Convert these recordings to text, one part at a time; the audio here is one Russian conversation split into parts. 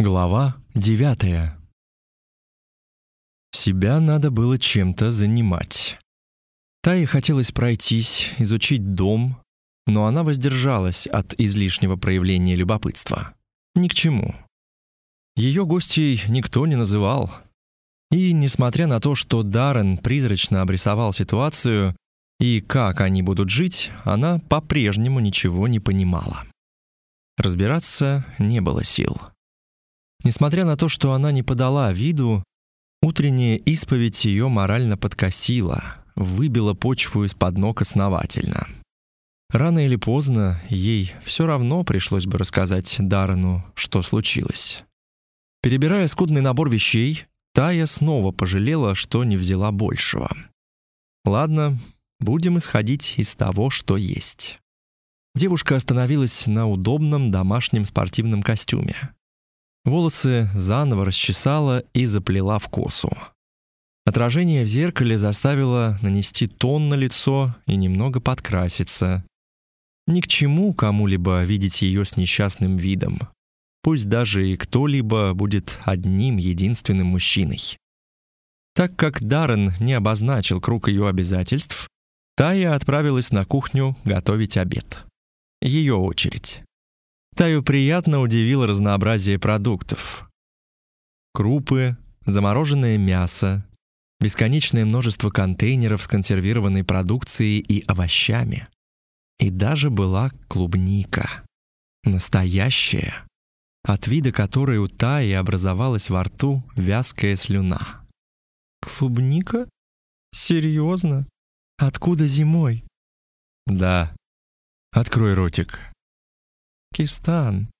Глава девятая. Себя надо было чем-то занимать. Тае хотелось пройтись, изучить дом, но она воздержалась от излишнего проявления любопытства. Ни к чему. Ее гостей никто не называл. И несмотря на то, что Даррен призрачно обрисовал ситуацию и как они будут жить, она по-прежнему ничего не понимала. Разбираться не было сил. Несмотря на то, что она не подала виду, утренняя исповедь ее морально подкосила, выбила почву из-под ног основательно. Рано или поздно ей все равно пришлось бы рассказать Даррену, что случилось. Перебирая скудный набор вещей, Тая снова пожалела, что не взяла большего. Ладно, будем исходить из того, что есть. Девушка остановилась на удобном домашнем спортивном костюме. Волосы заново расчесала и заплела в косу. Отражение в зеркале заставило нанести тон на лицо и немного подкраситься. Ни к чему кому-либо видеть ее с несчастным видом. Пусть даже и кто-либо будет одним единственным мужчиной. Так как Даррен не обозначил круг ее обязательств, Тая отправилась на кухню готовить обед. Ее очередь. Таю приятно удивило разнообразие продуктов. Крупы, замороженное мясо, бесконечное множество контейнеров с консервированной продукцией и овощами. И даже была клубника. Настоящая, от вида которой у Таи образовалась во рту вязкая слюна. «Клубника? Серьезно? Откуда зимой?» «Да. Открой ротик», Кистан.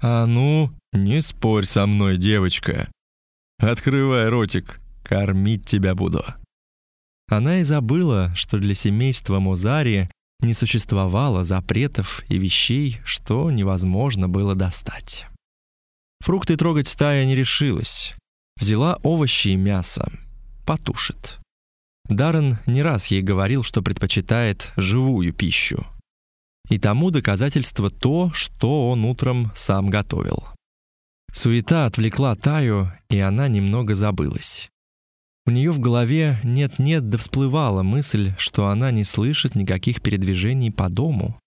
А ну, не спорь со мной, девочка. Открывай ротик, кормить тебя буду. Она и забыла, что для семейства Музари не существовало запретов и вещей, что невозможно было достать. Фрукты трогать стая не решилась. Взяла овощи и мясо. Потушит. Даррен не раз ей говорил, что предпочитает живую пищу. И тому доказательство то, что он утром сам готовил. Суета отвлекла Таю, и она немного забылась. У нее в голове нет-нет да всплывала мысль, что она не слышит никаких передвижений по дому.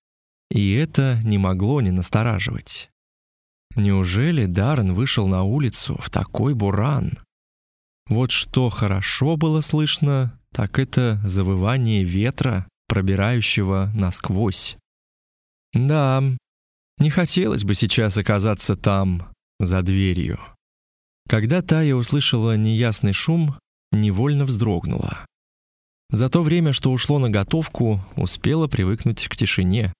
И это не могло не настораживать. Неужели Даррен вышел на улицу в такой буран? Вот что хорошо было слышно, так это завывание ветра, пробирающего насквозь. Да, не хотелось бы сейчас оказаться там, за дверью. Когда Тая услышала неясный шум, невольно вздрогнула. За то время, что ушло на готовку, успела привыкнуть к тишине.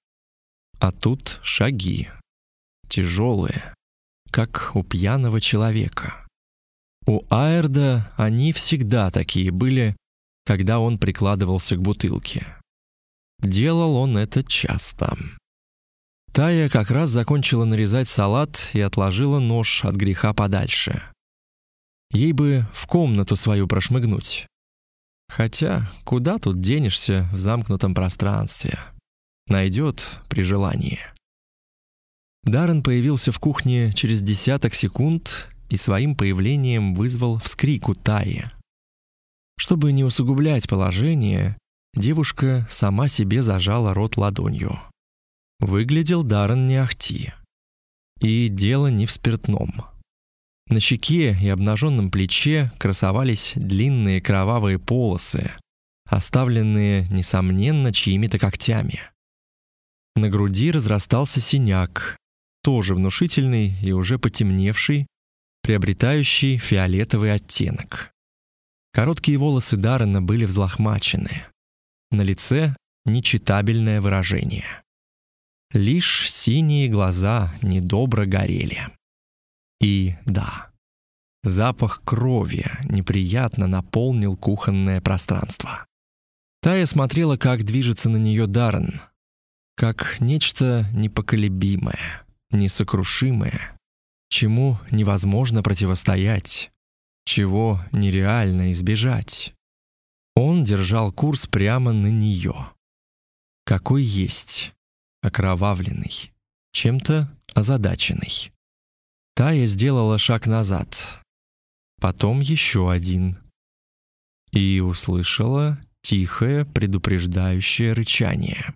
А тут шаги. Тяжелые, как у пьяного человека. У Аэрда они всегда такие были, когда он прикладывался к бутылке. Делал он это часто. Тая как раз закончила нарезать салат и отложила нож от греха подальше. Ей бы в комнату свою прошмыгнуть. Хотя, куда тут денешься в замкнутом пространстве? Найдет при желании. Даррен появился в кухне через десяток секунд и своим появлением вызвал вскрик у Таи. Чтобы не усугублять положение, девушка сама себе зажала рот ладонью. Выглядел Даррен не ахти. И дело не в спиртном. На щеке и обнаженном плече красовались длинные кровавые полосы, оставленные, несомненно, чьими-то когтями. На груди разрастался синяк, тоже внушительный и уже потемневший, приобретающий фиолетовый оттенок. Короткие волосы Даррена были взлохмачены. На лице нечитабельное выражение. Лишь синие глаза недобро горели. И да, запах крови неприятно наполнил кухонное пространство. Тая смотрела, как движется на нее Даррен, как нечто непоколебимое, несокрушимое, чему невозможно противостоять, чего нереально избежать. Он держал курс прямо на нее. Какой есть окровавленный, чем-то озадаченный. Тая сделала шаг назад, потом еще один, и услышала тихое предупреждающее рычание.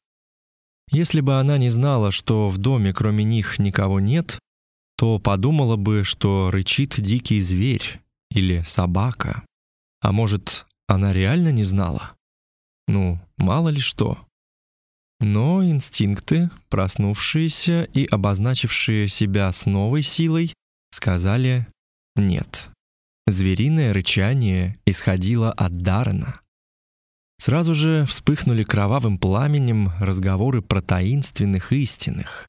Если бы она не знала, что в доме кроме них никого нет, то подумала бы, что рычит дикий зверь или собака. А может, она реально не знала? Ну, мало ли что. Но инстинкты, проснувшиеся и обозначившие себя с новой силой, сказали «нет». Звериное рычание исходило от Даррена. Сразу же вспыхнули кровавым пламенем разговоры про таинственных истинных,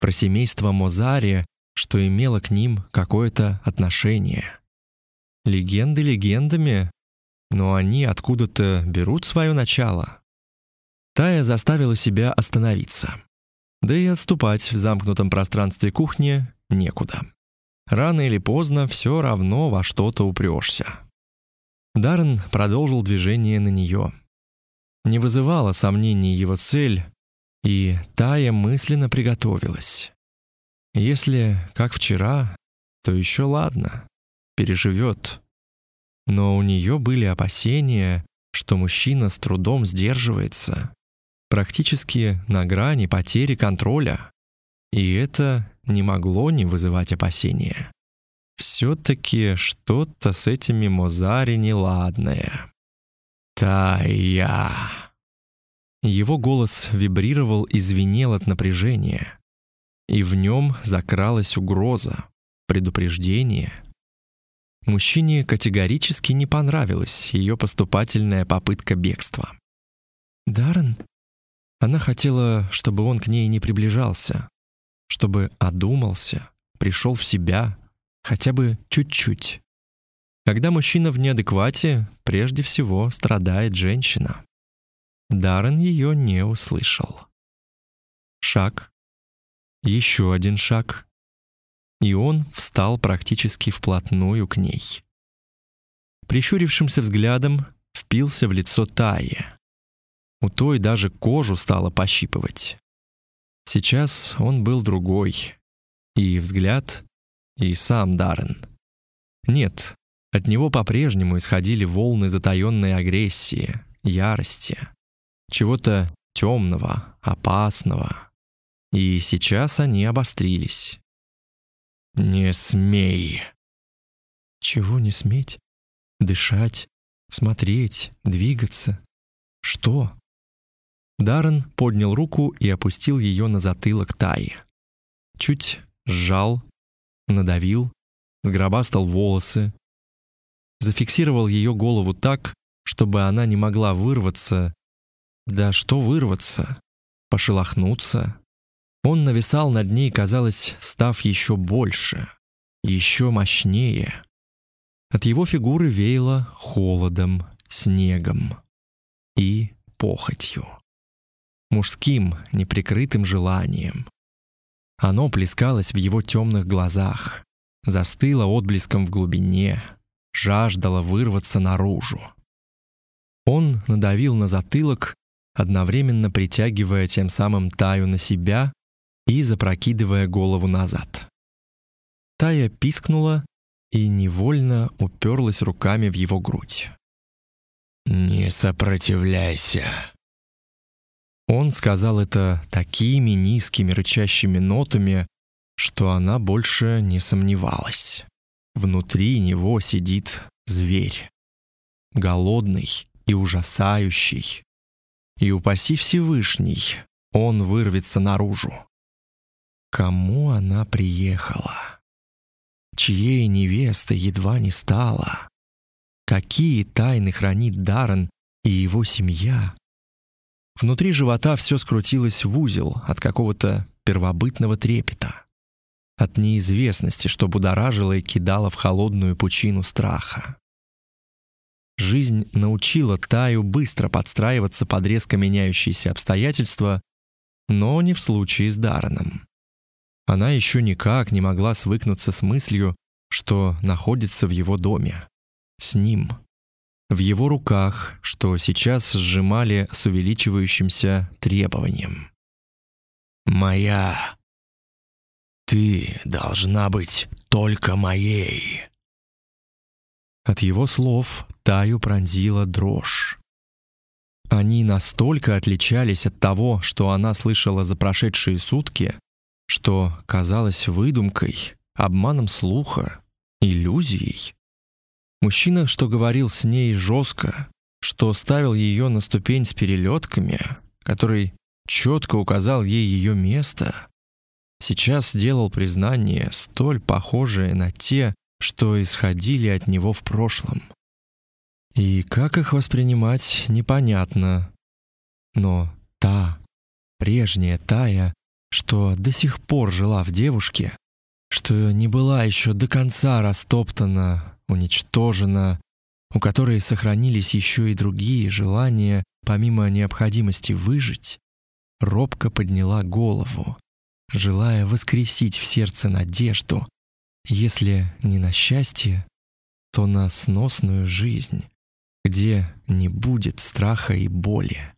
про семейство Мозари, что имело к ним какое-то отношение. Легенды легендами, но они откуда-то берут свое начало. Тая заставила себя остановиться. Да и отступать в замкнутом пространстве кухни некуда. Рано или поздно все равно во что-то упрешься. Даррен продолжил движение на нее. Не вызывала сомнений его цель, и Тая мысленно приготовилась. Если как вчера, то еще ладно, переживет. Но у нее были опасения, что мужчина с трудом сдерживается, практически на грани потери контроля. И это не могло не вызывать опасения. Все-таки что-то с этими Мозари неладное. «Тая!» Его голос вибрировал и звенел от напряжения. И в нем закралась угроза, предупреждение. Мужчине категорически не понравилась ее поступательная попытка бегства. «Даррен?» Она хотела, чтобы он к ней не приближался, чтобы одумался, пришел в себя, хотя бы чуть-чуть. Когда мужчина в неадеквате, прежде всего страдает женщина. Даррен ее не услышал. Шаг. Еще один шаг. И он встал практически вплотную к ней. Прищурившимся взглядом впился в лицо Таи. У той даже кожу стало пощипывать. Сейчас он был другой. И взгляд, и сам Даррен. Нет, от него по-прежнему исходили волны затаённой агрессии, ярости, чего-то темного, опасного. И сейчас они обострились. «Не смей!» «Чего не сметь? Дышать, смотреть, двигаться. Что?» Даррен поднял руку и опустил ее на затылок Таи. Чуть сжал, надавил, сгробастал волосы, зафиксировал ее голову так, чтобы она не могла вырваться. Да что вырваться? Пошелохнуться? Он нависал над ней, казалось, став еще больше, еще мощнее. От его фигуры веяло холодом, снегом и похотью мужским, неприкрытым желанием. Оно плескалось в его темных глазах, застыло отблеском в глубине, жаждало вырваться наружу. Он надавил на затылок, одновременно притягивая тем самым Таю на себя и запрокидывая голову назад. Тая пискнула и невольно уперлась руками в его грудь. «Не сопротивляйся», он сказал это такими низкими рычащими нотами, что она больше не сомневалась. Внутри него сидит зверь. Голодный и ужасающий. И упаси Всевышний, он вырвется наружу. Кому она приехала? Чьей невестой едва не стала? Какие тайны хранит Даррен и его семья? Внутри живота все скрутилось в узел от какого-то первобытного трепета, от неизвестности, что будоражило и кидало в холодную пучину страха. Жизнь научила Таю быстро подстраиваться под резко меняющиеся обстоятельства, но не в случае с Дарреном. Она еще никак не могла свыкнуться с мыслью, что находится в его доме, с ним — в его руках, что сейчас сжимали с увеличивающимся требованием. «Моя, ты должна быть только моей». От его слов Таю пронзила дрожь. Они настолько отличались от того, что она слышала за прошедшие сутки, что казалось выдумкой, обманом слуха, иллюзией. Мужчина, что говорил с ней жестко, что ставил ее на ступень с перелетками, который четко указал ей ее место, сейчас сделал признание, столь похожее на те, что исходили от него в прошлом. И как их воспринимать, непонятно. Но та, прежняя Тая, что до сих пор жила в девушке, что не была еще до конца растоптана, уничтожена, у которой сохранились еще и другие желания, помимо необходимости выжить, робко подняла голову, желая воскресить в сердце надежду, если не на счастье, то на сносную жизнь, где не будет страха и боли.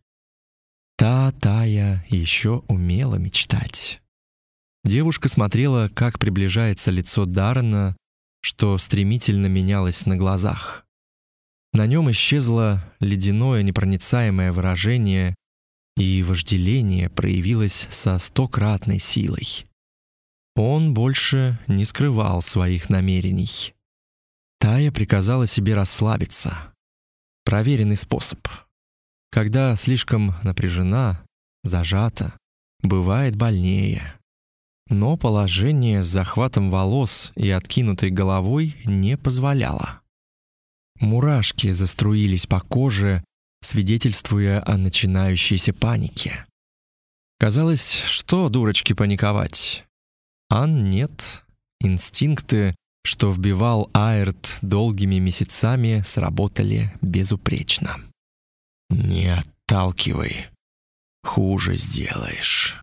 Та Тая еще умела мечтать. Девушка смотрела, как приближается лицо Даррена, что стремительно менялось на глазах. На нем исчезло ледяное непроницаемое выражение, и вожделение проявилось со стократной силой. Он больше не скрывал своих намерений. Тая приказала себе расслабиться. Проверенный способ. Когда слишком напряжена, зажата, бывает больнее. Но положение с захватом волос и откинутой головой не позволяло. Мурашки заструились по коже, свидетельствуя о начинающейся панике. Казалось, что дурочки паниковать. Ан нет. Инстинкты, что вбивал Айрт долгими месяцами, сработали безупречно. «Не отталкивай. Хуже сделаешь».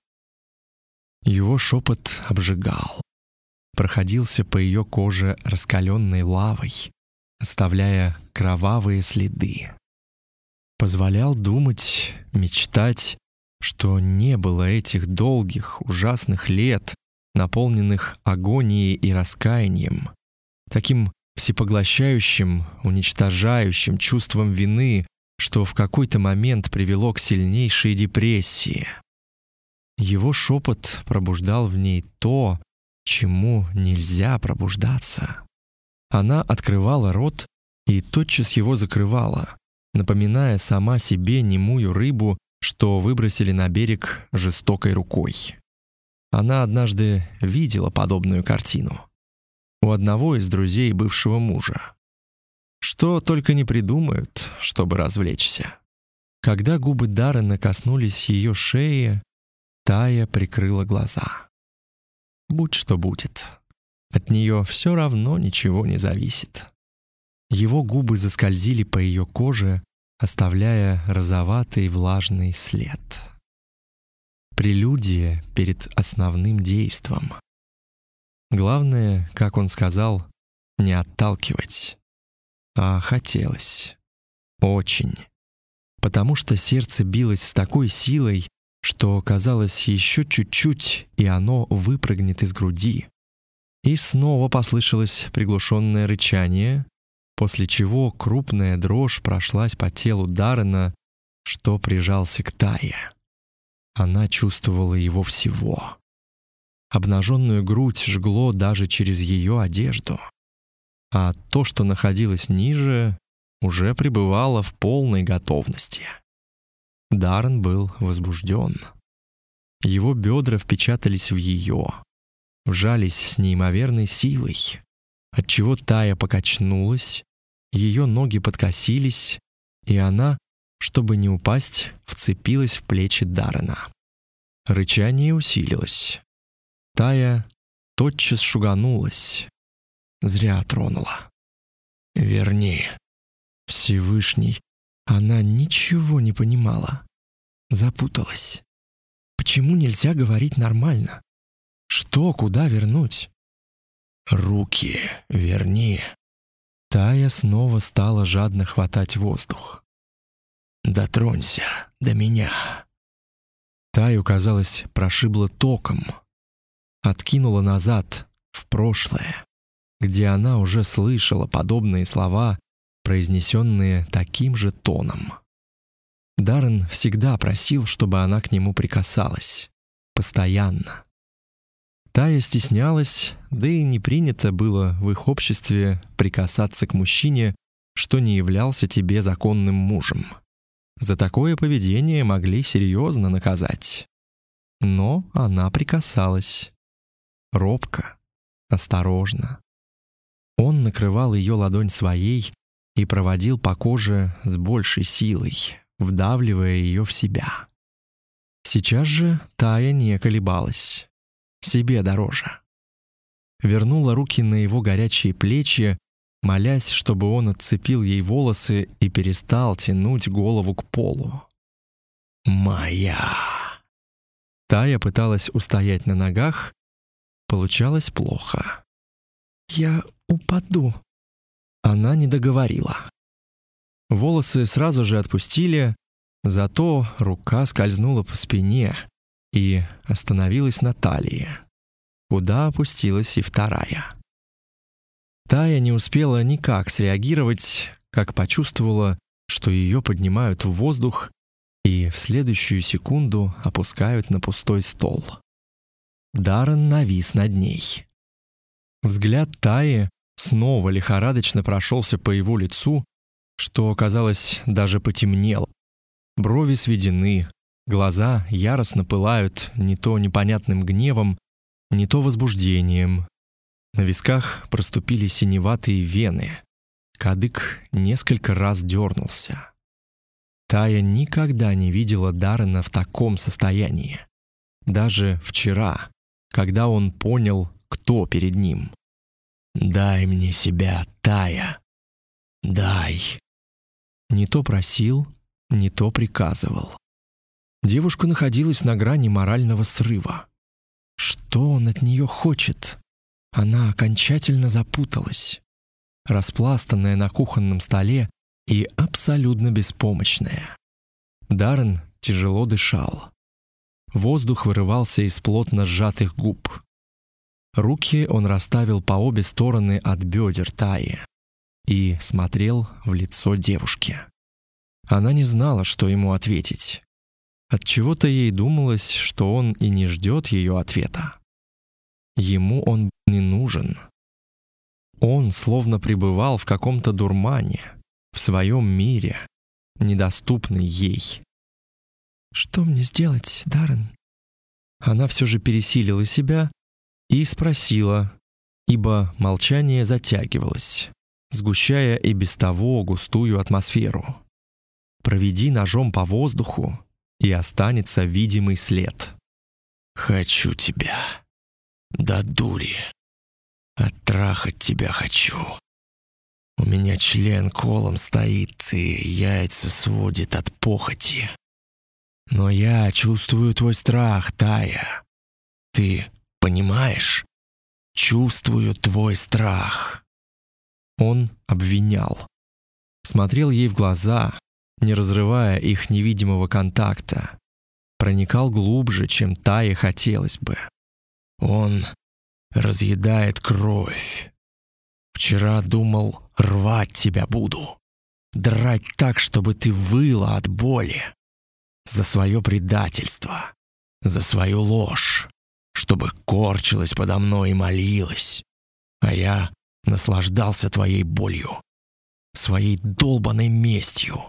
Его шепот обжигал. Проходился по ее коже раскаленной лавой, оставляя кровавые следы. Позволял думать, мечтать, что не было этих долгих, ужасных лет, наполненных агонией и раскаянием, таким всепоглощающим, уничтожающим чувством вины, что в какой-то момент привело к сильнейшей депрессии. Его шепот пробуждал в ней то, чему нельзя пробуждаться. Она открывала рот и тотчас его закрывала, напоминая сама себе немую рыбу, что выбросили на берег жестокой рукой. Она однажды видела подобную картину у одного из друзей бывшего мужа. Что только не придумают, чтобы развлечься. Когда губы Даррена коснулись ее шеи, Тая прикрыла глаза. Будь что будет. От нее все равно ничего не зависит. Его губы заскользили по ее коже, оставляя розоватый влажный след прелюдия перед основным действом. Главное, как он сказал, не отталкивать. А хотелось. Очень. Потому что сердце билось с такой силой, что казалось еще чуть-чуть, и оно выпрыгнет из груди. И снова послышалось приглушенное рычание, после чего крупная дрожь прошлась по телу Даррена, что прижался к Тае. Она чувствовала его всего. Обнаженную грудь жгло даже через ее одежду. А то, что находилось ниже, уже пребывало в полной готовности. Даррен был возбужден. Его бедра впечатались в ее, вжались с неимоверной силой, отчего Тая покачнулась, ее ноги подкосились, и она чтобы не упасть, вцепилась в плечи Даррена. Рычание усилилось. Тая тотчас шуганулась. Зря тронула. «Верни». Всевышний. Она ничего не понимала. Запуталась. Почему нельзя говорить нормально? Что, куда вернуть? «Руки верни». Тая снова стала жадно хватать воздух. Дотронься до меня. Таю, казалось, прошибло током, откинула назад, в прошлое, где она уже слышала подобные слова, произнесенные таким же тоном. Даррен всегда просил, чтобы она к нему прикасалась. Постоянно. Тая стеснялась, да и не принято было в их обществе прикасаться к мужчине, что не являлся тебе законным мужем. За такое поведение могли серьезно наказать. Но она прикасалась. Робко, осторожно. Он накрывал ее ладонь своей и проводил по коже с большей силой, вдавливая ее в себя. Сейчас же Тая не колебалась себе дороже. Вернула руки на его горячие плечи, молясь, чтобы он отцепил ей волосы и перестал тянуть голову к полу. «Моя!» Тая пыталась устоять на ногах, получалось плохо. «Я упаду». Она не договорила. Волосы сразу же отпустили, зато рука скользнула по спине, и остановилась на талии, куда опустилась и вторая. Тая не успела никак среагировать, как почувствовала, что ее поднимают в воздух и в следующую секунду опускают на пустой стол. Даррен навис над ней. Взгляд Таи снова лихорадочно прошелся по его лицу, что, казалось, даже потемнело. Брови сведены, Глаза яростно пылают не то непонятным гневом, не то возбуждением. На висках проступили синеватые вены. Кадык несколько раз дернулся. Тая никогда не видела Даррена в таком состоянии. Даже вчера, когда он понял, кто перед ним. «Дай мне себя, Тая! Дай!» Не то просил, не то приказывал. Девушка находилась на грани морального срыва. Что он от нее хочет? Она окончательно запуталась, распластанная на кухонном столе и абсолютно беспомощная. Даррен тяжело дышал. Воздух вырывался из плотно сжатых губ. Руки он расставил по обе стороны от бедер Таи и смотрел в лицо девушки. Она не знала, что ему ответить. От чего-то ей думалось, что он и не ждет ее ответа. Ему он не нужен. Он словно пребывал в каком-то дурмане, в своем мире, недоступный ей. Что мне сделать, Даррен? Она все же пересилила себя и спросила, ибо молчание затягивалось, сгущая и без того густую атмосферу. Проведи ножом по воздуху, и останется видимый след. «Хочу тебя. Да дури. Оттрахать тебя хочу. У меня член колом стоит и яйца сводит от похоти. Но я чувствую твой страх, Тая. Ты понимаешь? Чувствую твой страх». Он обвинял. Смотрел ей в глаза, не разрывая их невидимого контакта, проникал глубже, чем Тае хотелось бы. Он разъедает кровь. Вчера думал, рвать тебя буду, драть так, чтобы ты выла от боли. За свое предательство, за свою ложь, чтобы корчилась подо мной и молилась. А я наслаждался твоей болью, своей долбанной местью.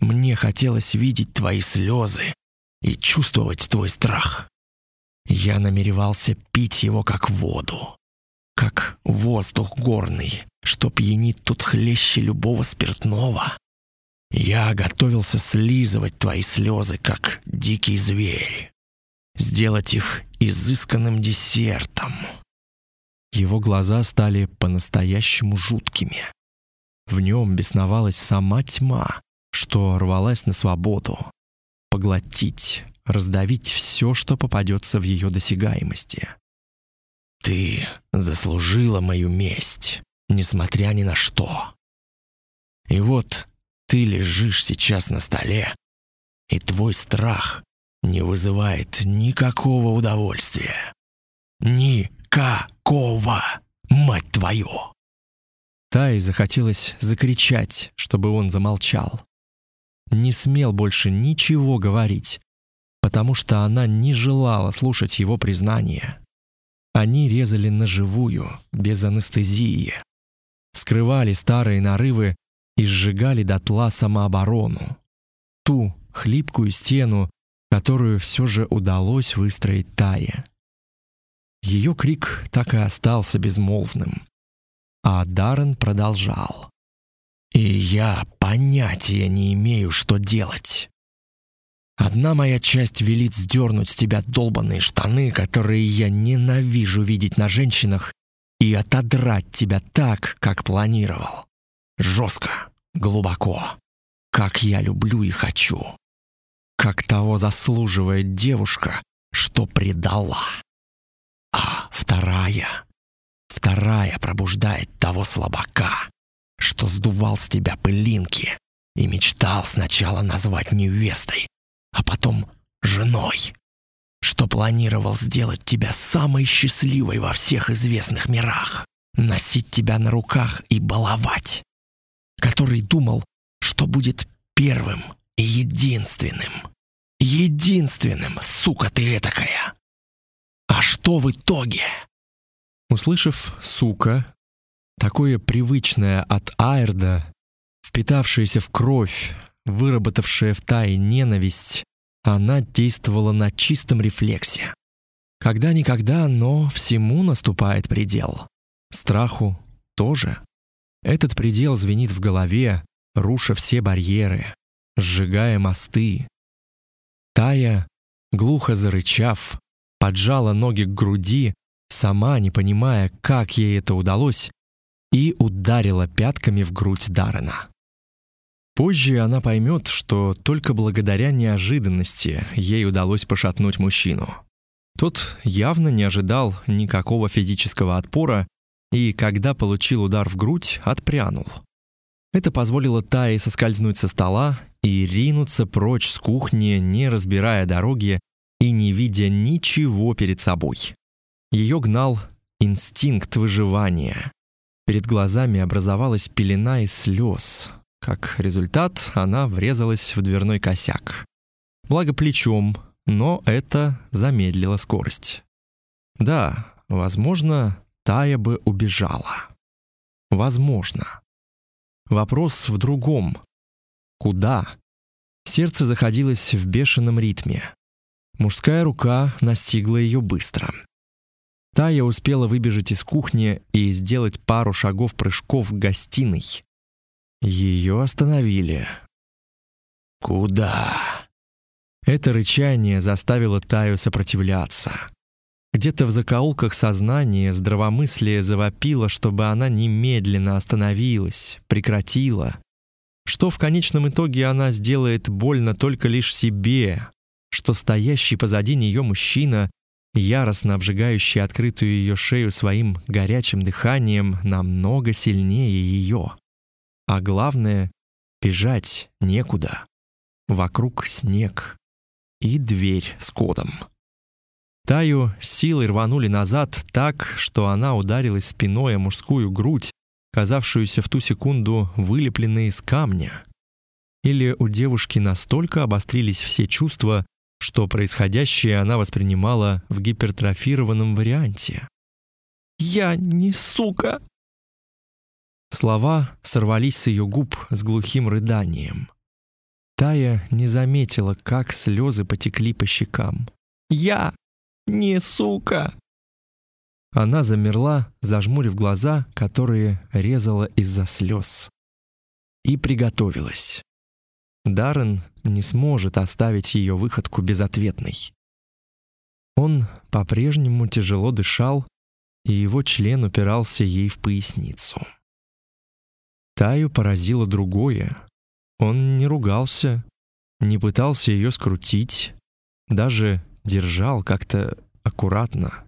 Мне хотелось видеть твои слезы и чувствовать твой страх. Я намеревался пить его как воду, как воздух горный, что пьянит тут хлеще любого спиртного. Я готовился слизывать твои слезы, как дикий зверь, сделать их изысканным десертом. Его глаза стали по-настоящему жуткими. В нем бесновалась сама тьма, что рвалась на свободу, поглотить, раздавить все, что попадется в ее досягаемости. Ты заслужила мою месть, несмотря ни на что. И вот ты лежишь сейчас на столе, и твой страх не вызывает никакого удовольствия. Никакого, мать твою!» Тае захотелось закричать, чтобы он замолчал. Не смел больше ничего говорить, потому что она не желала слушать его признания. Они резали на живую, без анестезии. Вскрывали старые нарывы и сжигали дотла самооборону. Ту хлипкую стену, которую все же удалось выстроить Тае. Ее крик так и остался безмолвным. А Даррен продолжал. «И я понятия не имею, что делать. Одна моя часть велит сдернуть с тебя долбанные штаны, которые я ненавижу видеть на женщинах, и отодрать тебя так, как планировал. Жестко, глубоко, как я люблю и хочу. Как того заслуживает девушка, что предала. А вторая, вторая пробуждает того слабака, что сдувал с тебя пылинки и мечтал сначала назвать невестой, а потом женой, что планировал сделать тебя самой счастливой во всех известных мирах, носить тебя на руках и баловать, который думал, что будет первым единственным. Единственным, сука ты этакая. А что в итоге? Услышав «сука», такое привычное от Айрда, впитавшееся в кровь, выработавшая в Тае ненависть, она действовала на чистом рефлексе. Когда-никогда, но всему наступает предел. Страху тоже. Этот предел звенит в голове, руша все барьеры, сжигая мосты. Тая, глухо зарычав, поджала ноги к груди, сама не понимая, как ей это удалось, и ударила пятками в грудь Дарена. Позже она поймет, что только благодаря неожиданности ей удалось пошатнуть мужчину. Тот явно не ожидал никакого физического отпора и, когда получил удар в грудь, отпрянул. Это позволило Тае соскользнуть со стола и ринуться прочь с кухни, не разбирая дороги и не видя ничего перед собой. Ее гнал инстинкт выживания. Перед глазами образовалась пелена из слез, как результат, она врезалась в дверной косяк. Благо плечом, но это замедлило скорость. Да, возможно, Тая бы убежала. Возможно. Вопрос в другом. Куда? Сердце заходилось в бешеном ритме. Мужская рука настигла ее быстро. Тая успела выбежать из кухни и сделать пару шагов прыжков в гостиной. Ее остановили. Куда? Это рычание заставило Таю сопротивляться. Где-то в закоулках сознания здравомыслие завопило, чтобы она немедленно остановилась, прекратила. Что в конечном итоге она сделает больно только лишь себе, что стоящий позади нее мужчина, яростно обжигающий открытую ее шею своим горячим дыханием, намного сильнее ее. А главное, бежать некуда. Вокруг снег и дверь с кодом. Таю силой рванули назад так, что она ударилась спиной о мужскую грудь, казавшуюся в ту секунду вылепленной из камня. Или у девушки настолько обострились все чувства, что происходящее она воспринимала в гипертрофированном варианте. «Я не сука!» Слова сорвались с ее губ с глухим рыданием. Тая не заметила, как слезы потекли по щекам. «Я не сука!» Она замерла, зажмурив глаза, которые резала из-за слез. И приготовилась. Даррен не сможет оставить ее выходку безответной. Он по-прежнему тяжело дышал, и его член упирался ей в поясницу. Таю поразило другое. Он не ругался, не пытался ее скрутить, даже держал как-то аккуратно.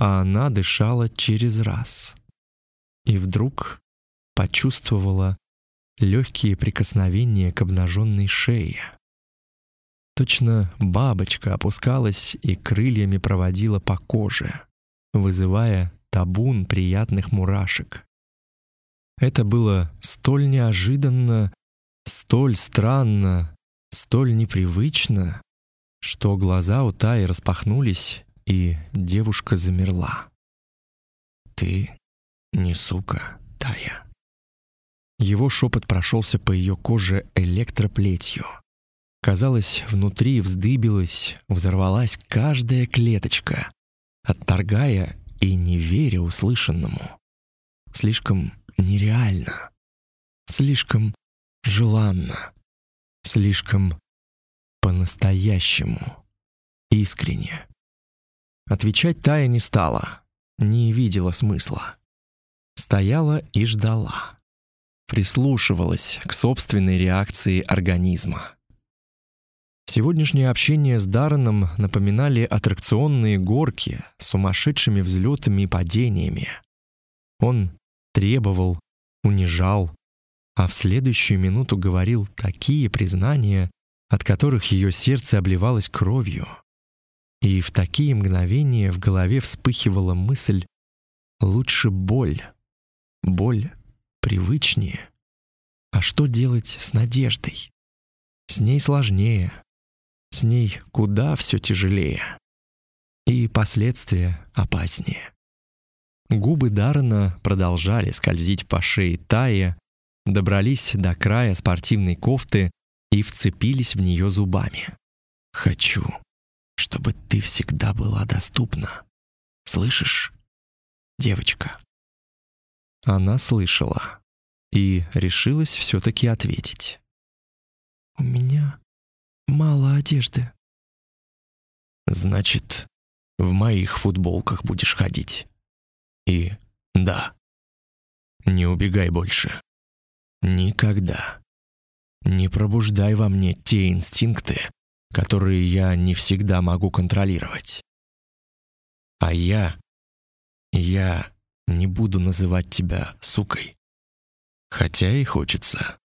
А она дышала через раз. И вдруг почувствовала легкие прикосновения к обнаженной шее. Точно бабочка опускалась и крыльями проводила по коже, вызывая табун приятных мурашек. Это было столь неожиданно, столь странно, столь непривычно, что глаза у Таи распахнулись, и девушка замерла. «Ты не сука, Тая». Его шепот прошелся по ее коже электроплетью. Казалось, внутри вздыбилась, взорвалась каждая клеточка, отторгая и не веря услышанному. Слишком нереально, слишком желанно, слишком по-настоящему, искренне. Отвечать Тая не стала, не видела смысла. Стояла и ждала. Прислушивалась к собственной реакции организма. Сегодняшнее общение с Дарреном напоминали аттракционные горки с сумасшедшими взлетами и падениями. Он требовал, унижал, а в следующую минуту говорил такие признания, от которых ее сердце обливалось кровью. И в такие мгновения в голове вспыхивала мысль «лучше боль, боль привычнее». А что делать с надеждой? С ней сложнее, с ней куда все тяжелее. И последствия опаснее. Губы Даррена продолжали скользить по шее Тая, добрались до края спортивной кофты и вцепились в нее зубами. «Хочу, чтобы ты всегда была доступна. Слышишь, девочка?» Она слышала и решилась все-таки ответить. «У меня мало одежды. Значит, в моих футболках будешь ходить. И да, не убегай больше. Никогда. Не пробуждай во мне те инстинкты, которые я не всегда могу контролировать. А я... Я не буду называть тебя сукой. Хотя и хочется.